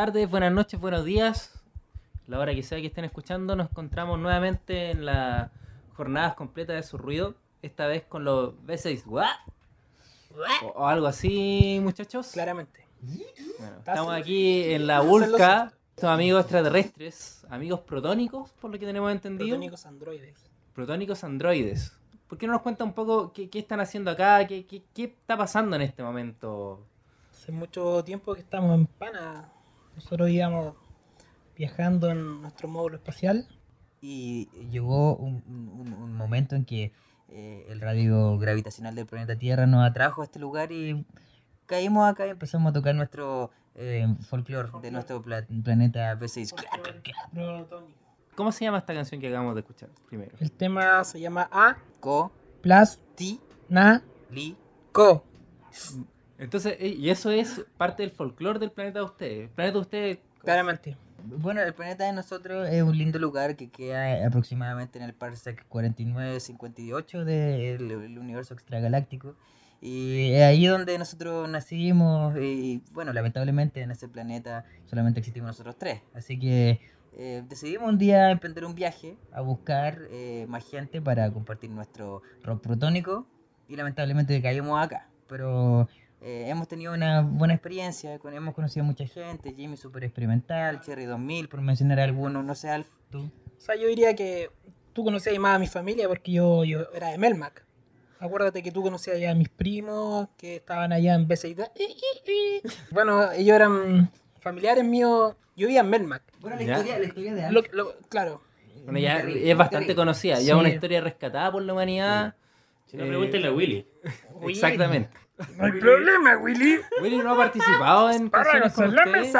Buenas tardes, buenas noches, buenos días. La hora que sea que estén escuchando, nos encontramos nuevamente en las jornadas completas de su ruido. Esta vez con los B6 ¿What? O, o algo así, muchachos. Claramente. Bueno, estamos aquí en la Vulca. Estos amigos extraterrestres, amigos protónicos, por lo que tenemos entendido. Protónicos androides. Protónicos androides. ¿Por qué no nos cuenta un poco qué, qué están haciendo acá? ¿Qué, qué, qué está pasando en este momento? Hace mucho tiempo que estamos en Pana. Nosotros íbamos viajando en nuestro módulo espacial. Y llegó un, un- un momento en que eh, el radio gravitacional del planeta Tierra nos atrajo a este lugar y caímos acá y empezamos a tocar nuestro eh, folclore de nuestro pla- planeta B6. Protónico. ¿Cómo se llama esta canción que acabamos de escuchar primero? El tema se llama A Co, plus ti, na li, co. Entonces, y eso es parte del folclore del planeta de ustedes. El planeta de ustedes Claramente. Bueno, el planeta de nosotros es un lindo lugar que queda aproximadamente en el parsec 4958 del del universo extragaláctico. Y es ahí donde nosotros nacimos y bueno, lamentablemente en ese planeta solamente existimos nosotros tres. Así que eh, decidimos un día emprender un viaje a buscar eh, más gente para compartir nuestro rock protónico y lamentablemente caímos acá. Pero eh, hemos tenido una buena experiencia, con, hemos conocido a mucha gente, Jimmy super experimental, Cherry 2000, por mencionar algunos, no sé, Alf, tú. O sea, yo diría que tú conocías más a mi familia porque yo, yo era de Melmac. Acuérdate que tú conocías ya a mis primos que estaban allá en BCI. Bueno, ellos eran familiares míos. Yo vivía en Melmac. Bueno, la historia- la historia de Lo- lo- claro. Bueno, ya es bastante conocida, ya Sí. una historia rescatada por la humanidad. Si no, Eh, pregúntenle a Willy. Exactamente. No hay problema, Willy. Willy no ha participado en canciones con ustedes.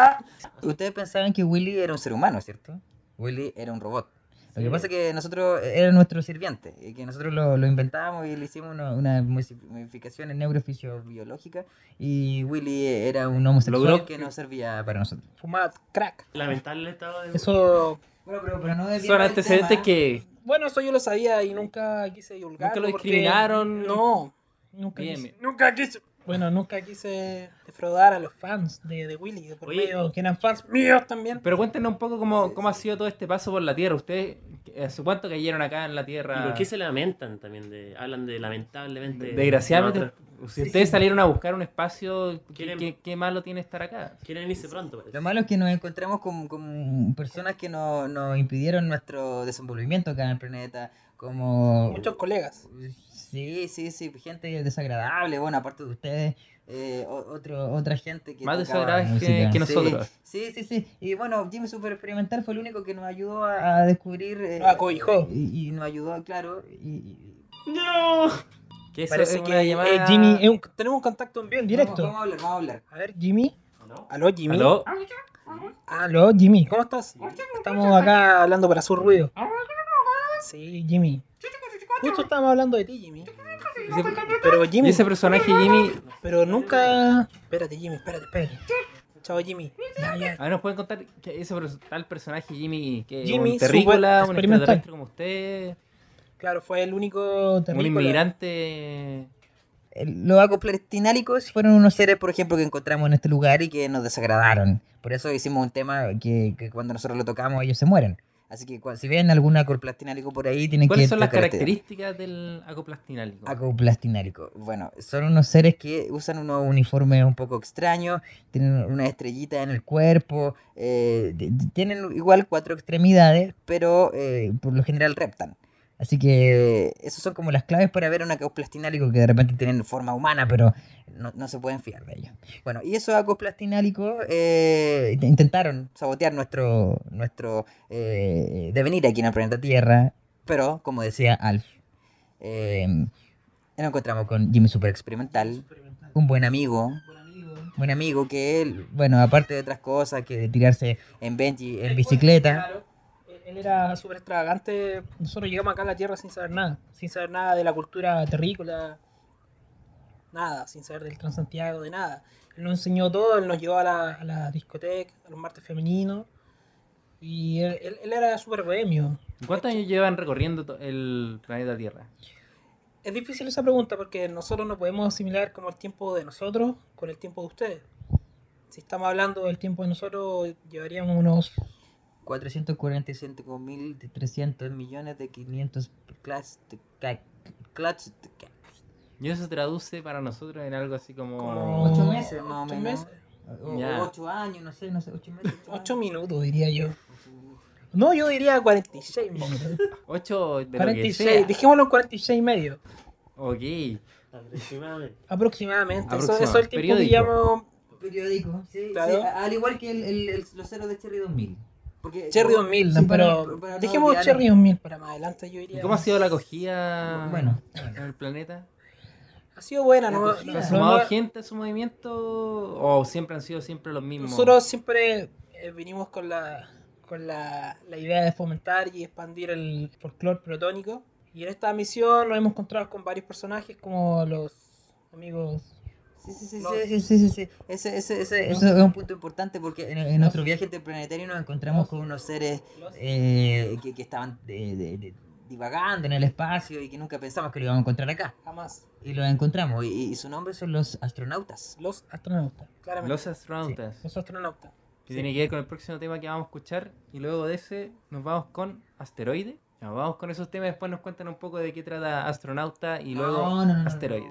Ustedes pensaban que Willy era un ser humano, ¿cierto? Willy era un robot. Lo que pasa es que nosotros era nuestro sirviente, y que nosotros lo, lo inventábamos y le hicimos una, una modifi- modificación en neurofisiológica y Willy era un homosexual Logró que que- no servía para nosotros. Fumaba crack. Lamentable el estado de. Eso. Bueno, pero, pero no Son antecedentes que Bueno, eso yo lo sabía y nunca quise divulgar. Nunca lo discriminaron. No. Nunca Bien, quise. Nunca quise. Bueno, nunca quise defraudar a los fans de, de Willy, de por Oye. medio, que eran fans míos también. Pero cuéntenos un poco cómo, cómo ha sido todo este paso por la Tierra. Ustedes, ¿hace cuánto cayeron acá en la Tierra? ¿Y por qué se lamentan también? De, hablan de lamentablemente. Desgraciadamente, si ustedes salieron a buscar un espacio, ¿qué, qué- qué malo tiene estar acá? Quieren irse pronto, parece. Lo malo es que nos encontramos con, con personas que no- nos impidieron nuestro desenvolvimiento acá en el planeta, como... Muchos colegas. Sí, sí, sí, gente desagradable, bueno, aparte de ustedes, eh, otro, otra gente que... Más desagradable que- nosotros. Sí, sí, sí, y bueno, Jimmy Super Experimental fue el único que nos ayudó a, a descubrir... eh, acobijó. Y, y nos ayudó, claro, y... y- ¡No! Que eso Parece es que eh, llamada- Jimmy, es un- tenemos un contacto en vivo, en Vamos, directo. vamos a hablar, vamos a hablar. A ver, Jimmy. ¿No? Aló, Jimmy. ¿Aló? Aló, Jimmy, ¿cómo estás? Estamos acá hablando para su ruido. Sí, Jimmy. Justo estábamos hablando de ti, Jimmy. Ese- Pero Y Jimmy, ese personaje, Jimmy, pero nunca... Espérate, Jimmy, espérate, espérate. Chao, Jimmy. Ya, ya. a ver, ¿nos pueden contar que ese tal personaje, Jimmy, que Jimmy, un terrícola, un extraterrestre como usted, Claro, fue el único un terrícola. inmigrante... El- Los acoplatinálicos fueron unos seres, por ejemplo, que encontramos en este lugar y que nos desagradaron. Por eso hicimos un tema que, que cuando nosotros lo tocamos ellos se mueren. Así que cua- si ven algún acoplastinálico por ahí, tienen que... ¿Cuáles son las características del acoplastinálico? Acoplastinálico. Bueno, son unos seres que usan unos uniformes un poco extraños, tienen una estrellita en el cuerpo, eh, tienen igual cuatro extremidades, pero eh, por lo general reptan. Así que esas son como las claves para ver un acoplastinálico que de repente tienen forma humana, pero no, no se pueden fiar de ellos. Bueno, y esos acoplastinálicos eh, int- intentaron sabotear nuestro, nuestro eh, devenir aquí en el planeta Tierra, pero como decía Alf, eh, nos encontramos con Jimmy Super Experimental, un buen amigo, buen amigo que él, bueno, aparte de otras cosas, que de tirarse en Benji, en bicicleta. Él era súper extravagante. Nosotros llegamos acá a la Tierra sin saber nada. Sin saber nada de la cultura terrícola. Nada, sin saber del Transantiago, de nada. Él nos enseñó todo, él nos llevó a la, a la discoteca, a los martes femeninos. Y él, él- él era súper bohemio. ¿Cuántos años llevan recorriendo el planeta Tierra? Es difícil esa pregunta porque nosotros no podemos asimilar como el tiempo de nosotros con el tiempo de ustedes. Si estamos hablando del tiempo de nosotros, llevaríamos unos 445.300 millones de 500 clats de ca- clats de ca- Y eso se traduce para nosotros en algo así como... como Ocho meses, más o ocho menos. meses. O, Ya. o ocho años, no sé, no sé, ocho meses. ocho Ocho años. minutos, diría yo. No, yo diría 46 minutos. 8 de lo que 46, sea. dejémoslo en 46 y medio. Ok. Aproximadamente. Aproximadamente. Eso, es el tiempo que llamo Periódico, sí, Claro. sí, al igual que el, el- el- los ceros de Cherry 2000. Porque, Cherry 2000, Sí, pero para- no dejemos olvidar- Cherry 2000 para más adelante, yo ¿Y diría. cómo ha sido la acogida Bueno, en el planeta? Ha sido buena, ¿no? acogida. ¿Se ha No- sumado no- gente a su movimiento o siempre han sido siempre los mismos? Nosotros siempre eh, vinimos con la con la, la idea de fomentar y expandir el folclore protónico. Y en esta misión nos hemos encontrado con varios personajes como los amigos. Sí, sí, sí, No. sí, sí, sí, sí, sí. Ese, ese, ese, es un punto importante porque en, en nuestro viaje interplanetario nos encontramos con unos seres eh, que, que estaban de- de- de- divagando en el espacio y que nunca pensamos que lo íbamos a encontrar acá. Jamás. Y los encontramos. Y, y su nombre son los astronautas. Los astronautas. Claramente. Los astronautas. Los astronautas. Que tiene que ver con el próximo tema que vamos a escuchar. Y luego de ese nos vamos con Asteroide. Ya, vamos con esos temas. Después nos cuentan un poco de qué trata Astronauta y luego No, no, no, no, Asteroide.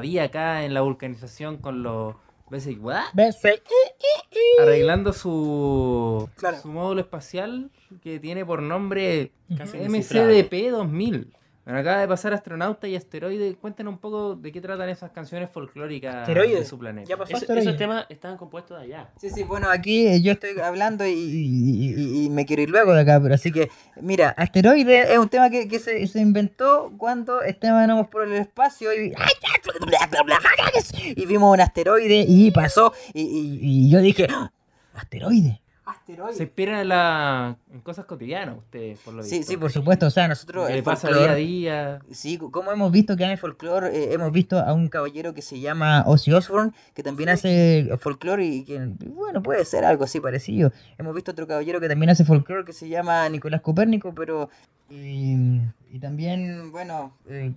Todavía acá en la vulcanización con los Basic ¿what? ¿Ves? Sí. arreglando su, Claro. su módulo espacial que tiene por nombre Casi MCDP 2000. Bueno, acaba de pasar astronauta y asteroide. Cuéntenos un poco de qué tratan esas canciones folclóricas Asteroide. de su planeta. Ya pasó Eso- asteroide. esos temas estaban compuestos de allá. Sí, sí, bueno, aquí eh, yo estoy hablando y, y- y- y me quiero ir luego de acá, pero así que, mira, asteroide es un tema que, que se, se inventó cuando estábamos por el espacio y, y vimos un asteroide y pasó y, y- y yo dije, ¡Ah! Asteroide. Se inspiran en, la, en cosas cotidianas ustedes, por lo Sí, visto. sí, por supuesto, o sea, nosotros... Que el pasa folclore- día a día. Sí, como hemos visto que en el folclore, eh, hemos visto a un caballero que se llama Ozzy Osbourne, que también hace folclore y que, bueno, puede ser algo así parecido. Hemos visto otro caballero que también hace folclore que se llama Nicolás Copérnico, pero... Y, y también, bueno, eh,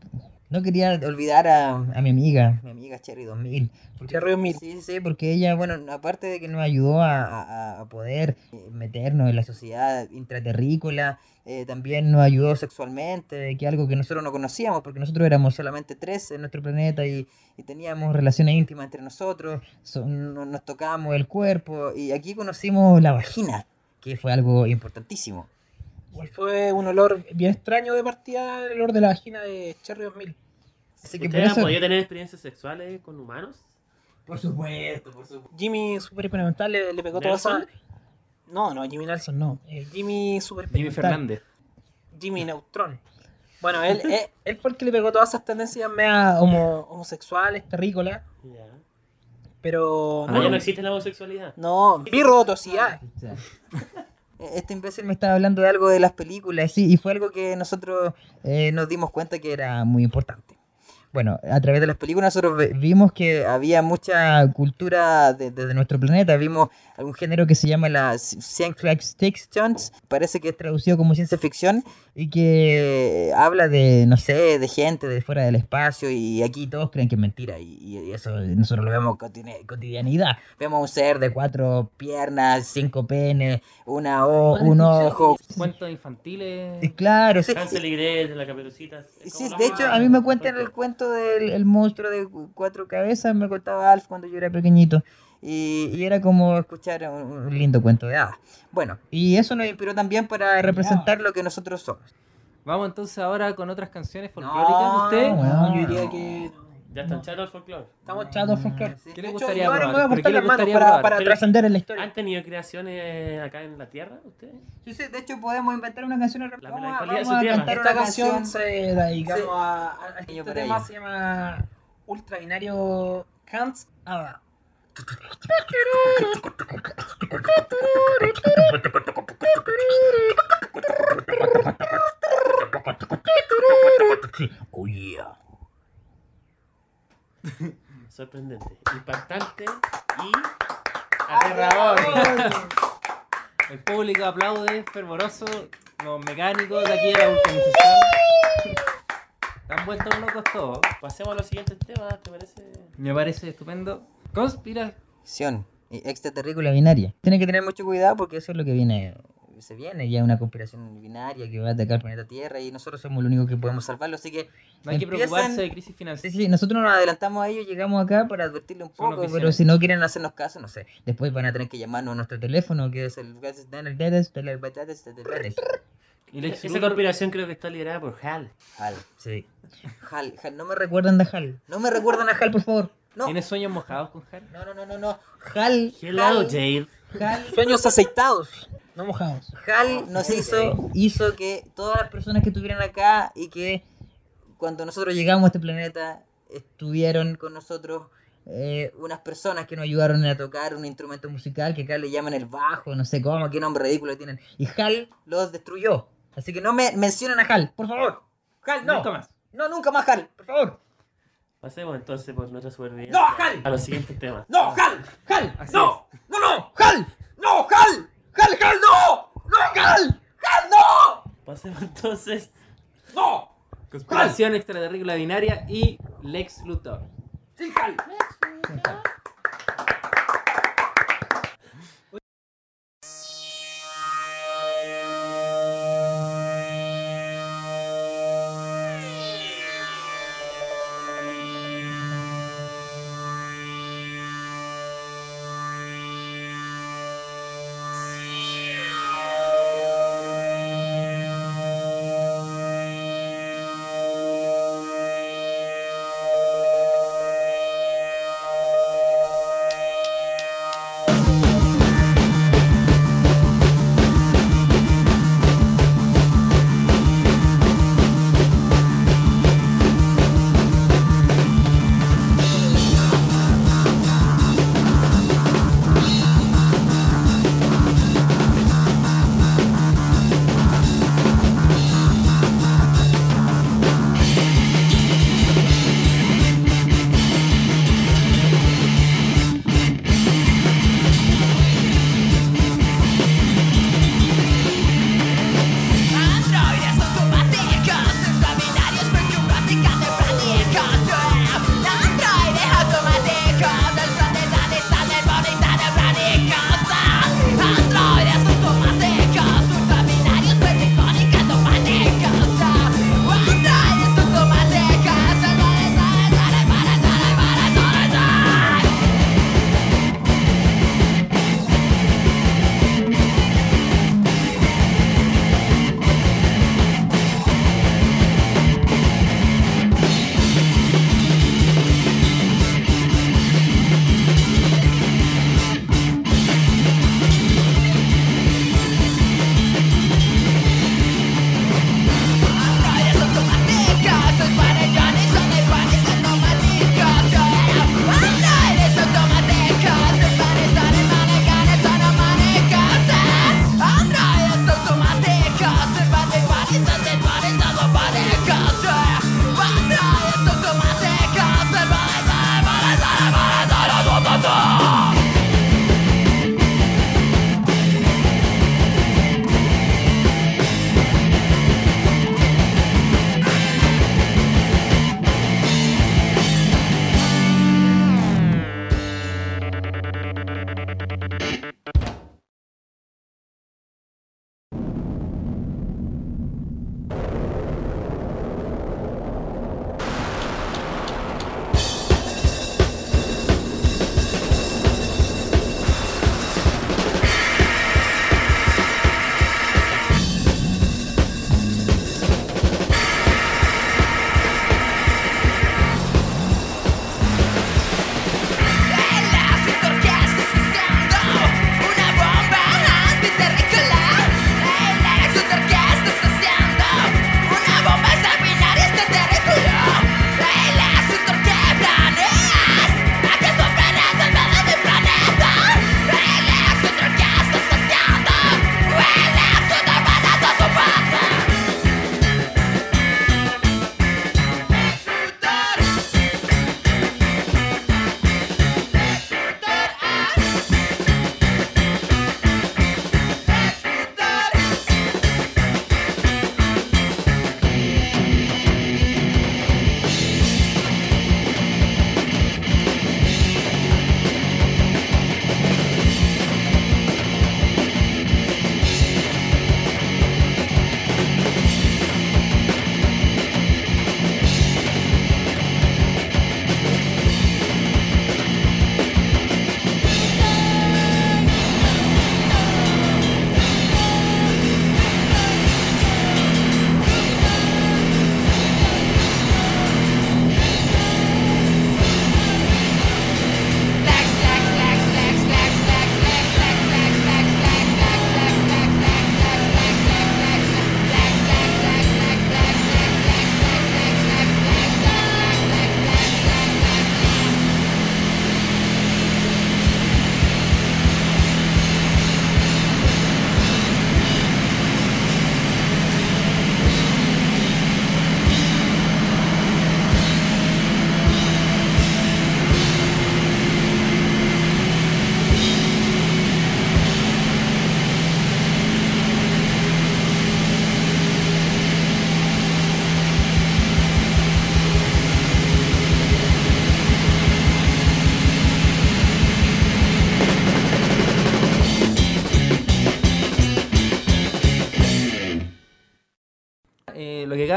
no quería olvidar a, a mi amiga, mi amiga Cherry 2000. porque- Cherry 2000. Sí, sí, porque ella, bueno, aparte de que nos ayudó a, a- a poder eh, meternos en la sociedad intraterrícola, eh, también nos ayudó sexualmente, que algo que nosotros no conocíamos, porque nosotros éramos solamente tres en nuestro planeta y, y teníamos relaciones íntimas entre nosotros, no- nos tocábamos el cuerpo, y aquí conocimos la vagina, que fue algo importantísimo. Igual fue un olor bien extraño de partida, el olor de la vagina de Cherry 2000. Así que ¿Ustedes han podido tener experiencias sexuales con humanos? Por supuesto, por supuesto. Jimmy Super Experimental le, le pegó toda esa. ¿Nelson? No, no, Jimmy Nelson no. Eh, Jimmy Super Jimmy. Fernández. Jimmy Neutron. Bueno, él, él, él fue el que le pegó todas esas tendencias mea homo- homosexuales, terrícolas, Ya. pero Ah, no, ya no existe la homosexualidad. no, birrotosidad. Este imbécil me estaba hablando de algo de las películas, sí, y fue algo que nosotros eh, nos dimos cuenta que era muy importante. Bueno, a través de las películas nosotros ve- vimos que había mucha cultura de- desde nuestro planeta. Vimos algún género que se llama la ci- science fiction, parece que es traducido como ciencia ficción, y que habla de, no sé, de gente de fuera del espacio, y aquí todos creen que es mentira, y, y eso nosotros lo vemos cotine- cotidianidad. Vemos un ser de cuatro piernas, cinco penes, una o, un ojo. Cuentos infantiles. Y Claro, sí. Hansel y Gretel, la caperucita. Sí, de hecho, a mí me cuentan el cuento del el monstruo de cu- cuatro cabezas, me contaba Alf cuando yo era pequeñito. Y, y era como escuchar un, un lindo cuento de hadas. Bueno, y eso nos inspiró también para representar lo que nosotros somos. Vamos entonces ahora con otras canciones folclóricas. No, ¿Usted? bueno. Yo diría que Ya están chatos el folclore. estamos chatos folclore. Sí. ¿Qué le De hecho, gustaría me probar? voy a ¿Pero qué cortar le las manos gustaría para, probar? para Pero- trascender en la historia. ¿Han tenido creaciones acá en la Tierra ustedes? Sí, sí, de hecho podemos inventar una canción. La vamos a, melancolía de vamos su a tierra. cantar Esta una canción se la dedicamos Sí. a, a- a este por tema ello. se llama Ultrabinario Hans Ada. Oh yeah. Sorprendente, impactante y aterrador. El público aplaude, fervoroso. Los mecánicos de aquí de la vulcanización. Están vueltos locos todos. Pasemos a los siguientes temas, ¿te parece? Me parece estupendo. Conspira. Acción y extraterrícola binaria. Tiene que tener mucho cuidado porque eso es lo que viene. Se viene ya una conspiración binaria que va a atacar el planeta Tierra y nosotros somos los únicos que podemos salvarlo. Así que No hay que Empiezan- preocuparse de crisis Sí, financiera. sí, nosotros nos adelantamos a ellos, llegamos acá para advertirle un poco, pero si no quieren hacernos caso, no sé. Después van a tener que llamarnos a nuestro teléfono, que es el... Y Lex Esa conspiración creo que está liderada por Hal. Hal, sí. Hal, Hal, no me recuerdan de Hal. No me recuerdan a Hal, por favor. No. ¿Tienes sueños mojados con Harry? No, no, no, no, no. Hal, Hello, Hal, Jade. Hal, Sueños aceitados, no mojados. Hal nos hizo, hizo que todas las personas que estuvieran acá y que cuando nosotros llegamos a este planeta estuvieron con nosotros eh, unas personas que nos ayudaron a tocar un instrumento musical que acá le llaman el bajo, no sé cómo, qué nombre ridículo tienen. Y Hal los destruyó. Así que no me mencionen a Hal, por favor. Hal, no. Nunca más. No, nunca más Hal, por favor. Pasemos entonces por nuestra supervivencia. ¡No, Hal! A los siguientes temas. No, Hal, Hal, Así no, no, no, Hal, no, Hal, Hal, Hal, no, no, Hal, Hal, no, Pasemos entonces. no, Conspiración extraterrícola binaria y Lex Luthor. sí, Hal. Eh, lo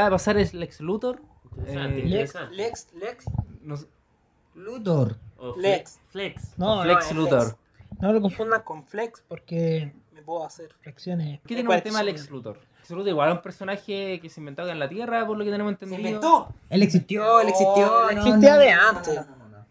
acaba de pasar es Lex Luthor. Interesante, Eh, Lex, interesante. Lex, Lex. nos- Luthor. O Fle- Lex. Flex. No, Flex no, Luthor. Lex. No lo confundan con Flex porque me puedo hacer flexiones. ¿Qué tiene un tema Lex Luthor? Lex Luthor igual es un personaje que se inventó acá en la Tierra, por lo que tenemos ¿Se entendido. inventó? Él existió, él existió. él no, existía no, de no, no, antes. no, no, no, no.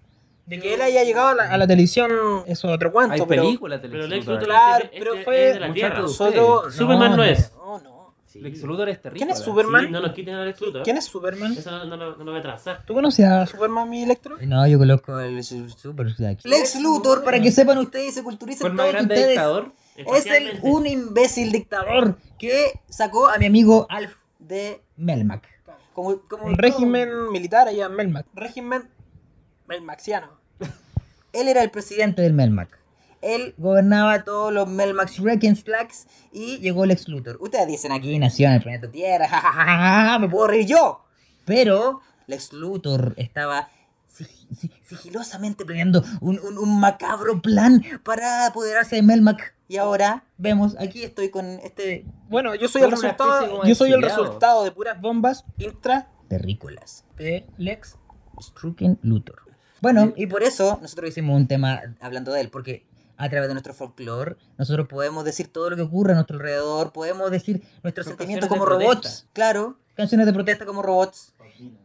De que él haya llegado a la, a la televisión, eso es otro cuento. Hay pero películas de Pero Lex Luthor. Claro, este- pero este fue es de la Tierra. Nosotros. Superman no, no, es. No, no. Sí. Lex Luthor es terrible. ¿Quién es Superman? Sí, no nos quiten a Lex Luthor. ¿Quién es Superman? Eso no, no, lo- no lo voy a trazar. ¿Tú conocías a Superman, mi Electro? No, yo conozco el su- Super Lex. Lex Luthor, para que sepan ustedes y se culturicen todos ustedes. dictador. Es el, un imbécil dictador que sacó a mi amigo Alf de Melmac. Como, como Un régimen militar allá en Melmac. Régimen melmaxiano. Él era el presidente del Melmac. Él gobernaba todos los Melmacs Flags y llegó Lex Luthor. Ustedes dicen aquí nació en el planeta Tierra, ja, ja, ja, ja, ja, me puedo reír yo. Pero Lex Luthor estaba sig- sig- sigilosamente planeando un, un- un macabro plan para apoderarse de Melmac. Y ahora vemos, aquí estoy con este Bueno, yo soy el resultado. Yo soy el resultado de puras bombas intra terrícolas. de Lex. Strucken Luthor. Bueno, y por eso nosotros hicimos un tema hablando de él, porque a través de nuestro folclore nosotros podemos decir todo lo que ocurre a nuestro alrededor, podemos decir nuestros Son sentimientos como robots, protesta. claro, canciones de protesta como robots.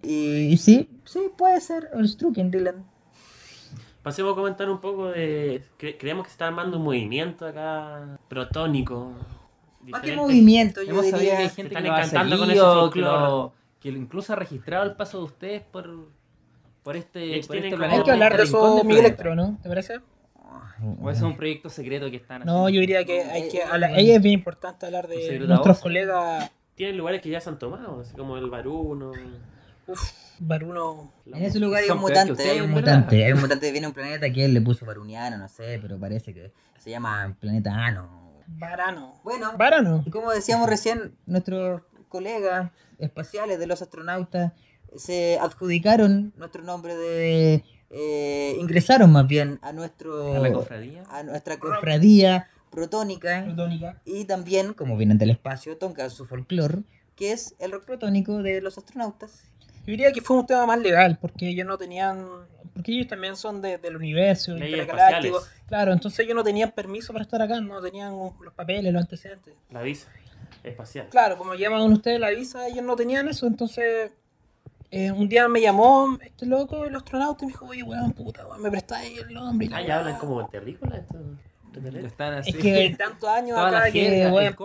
Y, y sí, sí, puede ser el Strucken, Dylan. Pasemos a comentar un poco de. cre- creemos que se está armando un movimiento acá protónico. ¿Para qué diferente. movimiento? Yo Hemos sabido que hay diría. gente están que lo ha con ese que, lo- que incluso ha registrado el paso de ustedes por, por este, por este como- Hay planeta. que hablar de eso, del mi planeta. Electro, ¿no? ¿Te parece? O es un proyecto secreto que están No, haciendo. yo diría que hay que. hablar- Ahí es bien importante hablar de nuestros colegas. Tienen lugares que ya se han tomado, así como el Baruno. Uf, Baruno. En ese lugar hay un mutante, hay un mutante, hay un mutante que viene a un planeta que él le puso varuniano, no sé, pero parece que se llama planeta Ano. Varano. Bueno, Varano. Y como decíamos recién, nuestros colegas espaciales de los astronautas se adjudicaron nuestro nombre de... eh, ingresaron más bien a nuestro... A la cofradía. a nuestra cofradía protónica Protónica. y también, como vienen del espacio, tocan su folclore, que es el rock protónico de los astronautas. Yo diría que fue un tema más legal, porque ellos no tenían. Porque ellos también son de- del universo, Leyes intergaláctico. espaciales. Claro, entonces ellos no tenían permiso para estar acá, no tenían los papeles, los antecedentes. La visa espacial. Claro, como llaman ustedes la visa, ellos no tenían eso, entonces. Eh, un día me llamó este loco, el astronauta, y me dijo, oye, weón, puta, weón, me prestáis el la Ah, ya weá". hablan como terrícola extraterrestres. Están así. Es que tantos años acá que, weón,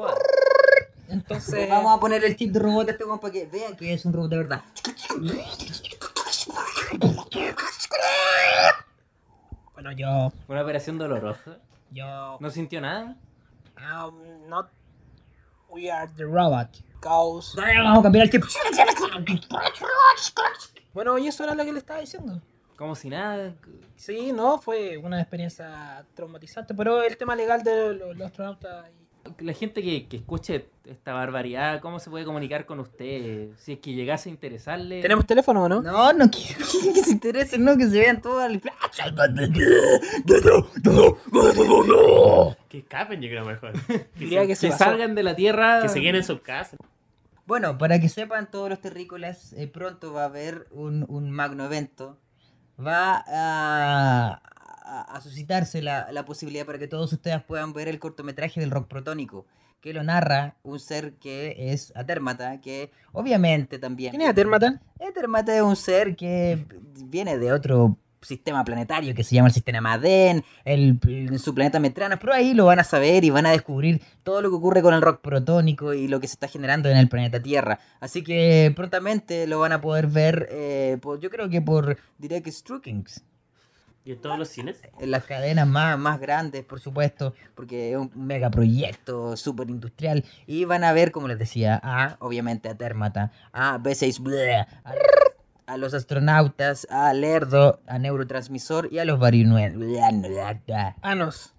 entonces. Vamos a poner el chip de robot a este weón para que vean que es un robot de verdad. Bueno, yo. Fue una operación dolorosa. Yo. ¿No sintió nada? Um, not. We are the robot. Cause. Vamos a cambiar el chip. Bueno, y eso era lo que le estaba diciendo. Como si nada. Sí, no, fue una experiencia traumatizante, pero el tema legal de los, los astronautas. y- La gente que, que escuche esta barbaridad, ¿cómo se puede comunicar con usted? Si es que llegase a interesarle. ¿Tenemos teléfono o no? No, no quiero que se interesen, no, que se vean todas las... Que escapen, yo creo mejor. Diría que que se salgan de la Tierra. Que se queden en sus casas. Bueno, para que sepan todos los terrícolas, eh, pronto va a haber un, un magno evento. Va a, a- a suscitarse la, la posibilidad para que todos ustedes puedan ver el cortometraje del rock protónico, que lo narra un ser que es Atérmata, que obviamente también... ¿Quién es Atermata? Etermata es un ser que viene de otro sistema planetario que se llama el sistema Maden, el, el- su planeta Metranos, pero ahí lo van a saber y van a descubrir todo lo que ocurre con el rock protónico y lo que se está generando en el planeta Tierra. Así que prontamente lo van a poder ver, eh, por- yo creo que por Direct Strukings. Y en todos los cines. En las cadenas más, más grandes, por supuesto, porque es un megaproyecto súper industrial. Y van a ver, como les decía, a, obviamente, a Termata, a B6, bleh, a, a los astronautas, a Lerdo, a Neurotransmisor y a los Varinuel. Anos.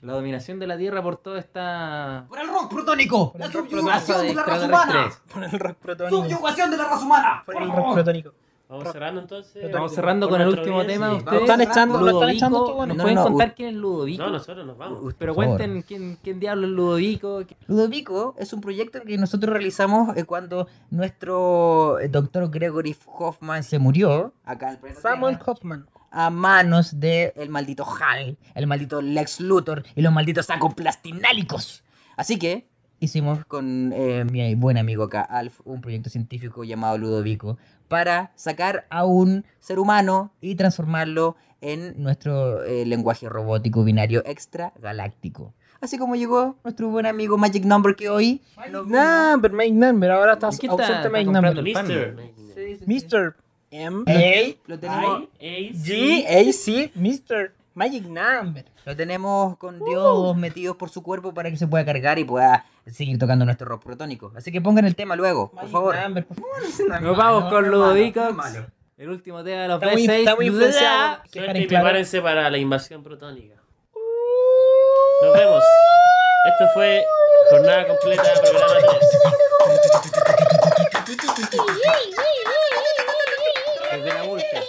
La dominación de la Tierra por toda esta ¡Por el rock protónico! ¡La raza de extraterrestres. Por el rock protónico. de la raza humana! Por el rock protónico. Vamos cerrando entonces. Vamos cerrando con el último bien, tema. sí. Ustedes Lo están echando, lo están echando Ludovico. ¿Nos No, pueden no, contar quién es Ludovico? No, nosotros nos vamos. Pero cuenten quién, quién diablo es Ludovico. Ludovico es un proyecto que nosotros realizamos eh, cuando nuestro eh, doctor Gregory Hoffman se murió acá en el Samuel Tierra, Hoffman. a manos del maldito Hal, el maldito Lex Luthor y los malditos sacoplastinálicos. Así que hicimos con eh, mi buen amigo acá, Alf, un proyecto científico llamado Ludovico para sacar a un ser humano y transformarlo en nuestro eh, lenguaje robótico binario extragaláctico. Así como llegó nuestro buen amigo Magic Number que hoy... nos vino- Number, make number. Ahora está ¿Qué está- ausente está make comprando number. el pan? Mister. Mr. M. A, lo tenemos, I, A, C. G. A. C. Mr. Magic number. lo tenemos con diodos metidos por su cuerpo para que se pueda cargar y pueda seguir tocando nuestro rock protónico. Así que pongan el tema luego, por favor. Nos vamos con Ludovico. El último tema de los Está muy, B6. está muy influenciado. Suerte y prepárense para la invasión protónica. Nos vemos. Esto fue Jornada Completa, programa 3. Desde la multa.